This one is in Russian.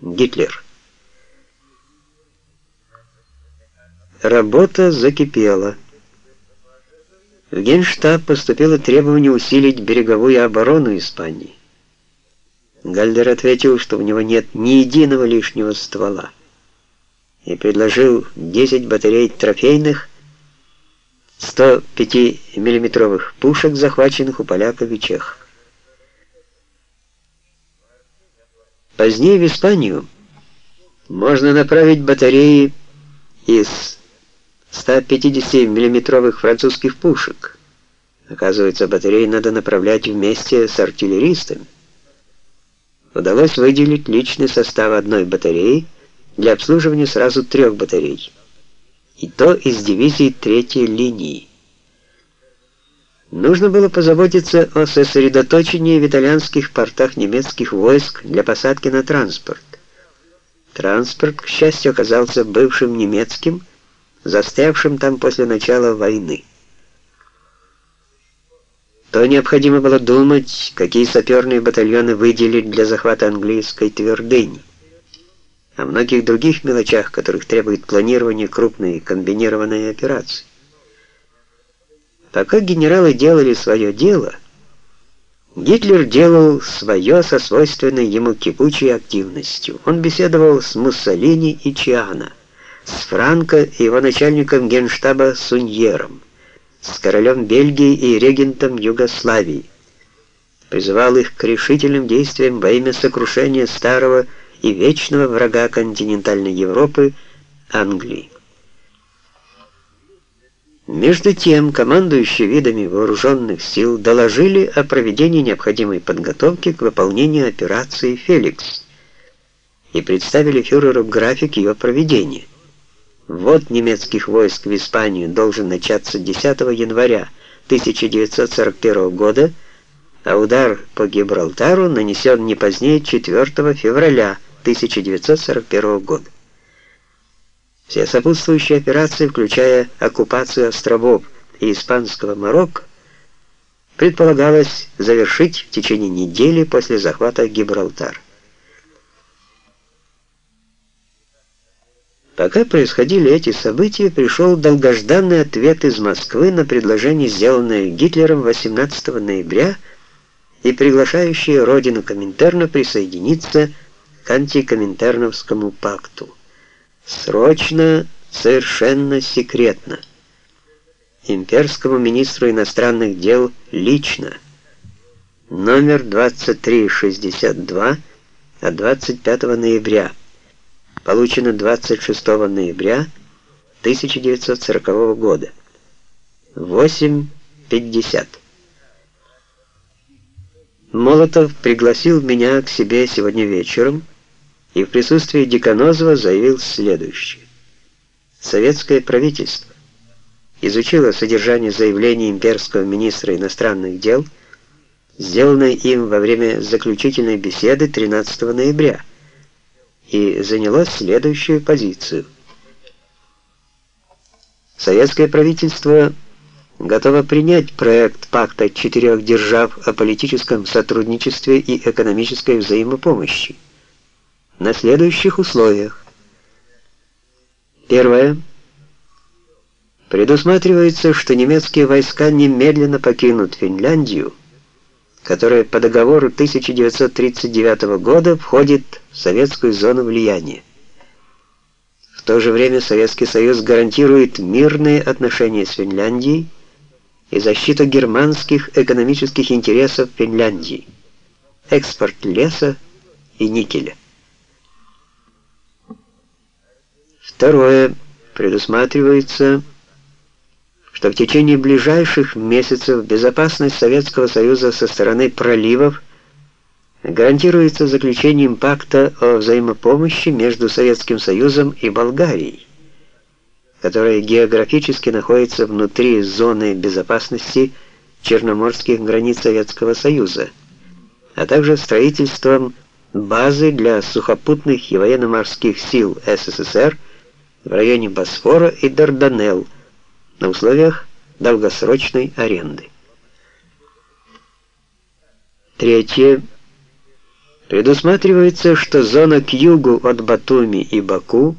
Гитлер. Работа закипела. В Генштаб поступило требование усилить береговую оборону Испании. Гальдер ответил, что у него нет ни единого лишнего ствола и предложил 10 батарей трофейных 105 миллиметровых пушек, захваченных у поляков и чехов. Позднее в Испанию можно направить батареи из 150 миллиметровых французских пушек. Оказывается, батареи надо направлять вместе с артиллеристами. Удалось выделить личный состав одной батареи для обслуживания сразу трех батарей. И то из дивизии третьей линии. Нужно было позаботиться о сосредоточении в итальянских портах немецких войск для посадки на транспорт. Транспорт, к счастью, оказался бывшим немецким, застрявшим там после начала войны. То необходимо было думать, какие саперные батальоны выделить для захвата английской твердыни. О многих других мелочах, которых требует планирование крупной комбинированной операции. Пока генералы делали свое дело, Гитлер делал свое со свойственной ему кипучей активностью. Он беседовал с Муссолини и Чиано, с Франко и его начальником генштаба Суньером, с королем Бельгии и регентом Югославии. Призывал их к решительным действиям во имя сокрушения старого и вечного врага континентальной Европы Англии. Между тем, командующие видами вооруженных сил доложили о проведении необходимой подготовки к выполнению операции «Феликс» и представили фюреру график ее проведения. Ввод немецких войск в Испанию должен начаться 10 января 1941 года, а удар по Гибралтару нанесен не позднее 4 февраля 1941 года. Все сопутствующие операции, включая оккупацию островов и испанского Марокко, предполагалось завершить в течение недели после захвата Гибралтара. Пока происходили эти события, пришел долгожданный ответ из Москвы на предложение, сделанное Гитлером 18 ноября и приглашающее родину Коминтерна присоединиться к антикоминтерновскому пакту. Срочно, совершенно секретно. Имперскому министру иностранных дел лично. Номер 2362 от 25 ноября получено 26 ноября 1940 года. 8.50. Молотов пригласил меня к себе сегодня вечером и в присутствии Деканозова заявил следующее. Советское правительство изучило содержание заявления имперского министра иностранных дел, сделанное им во время заключительной беседы 13 ноября, и заняло следующую позицию. Советское правительство готово принять проект пакта четырех держав о политическом сотрудничестве и экономической взаимопомощи на следующих условиях. Первое. Предусматривается, что немецкие войска немедленно покинут Финляндию, которая по договору 1939 года входит в советскую зону влияния. В то же время Советский Союз гарантирует мирные отношения с Финляндией и защиту германских экономических интересов Финляндии, экспорт леса и никеля. Второе. Предусматривается что в течение ближайших месяцев безопасность Советского Союза со стороны проливов гарантируется заключением пакта о взаимопомощи между Советским Союзом и Болгарией, которая географически находится внутри зоны безопасности черноморских границ Советского Союза, а также строительством базы для сухопутных и военно-морских сил СССР в районе Босфора и Дарданелл, на условиях Предусматривается, что зона к югу от Батуми и Баку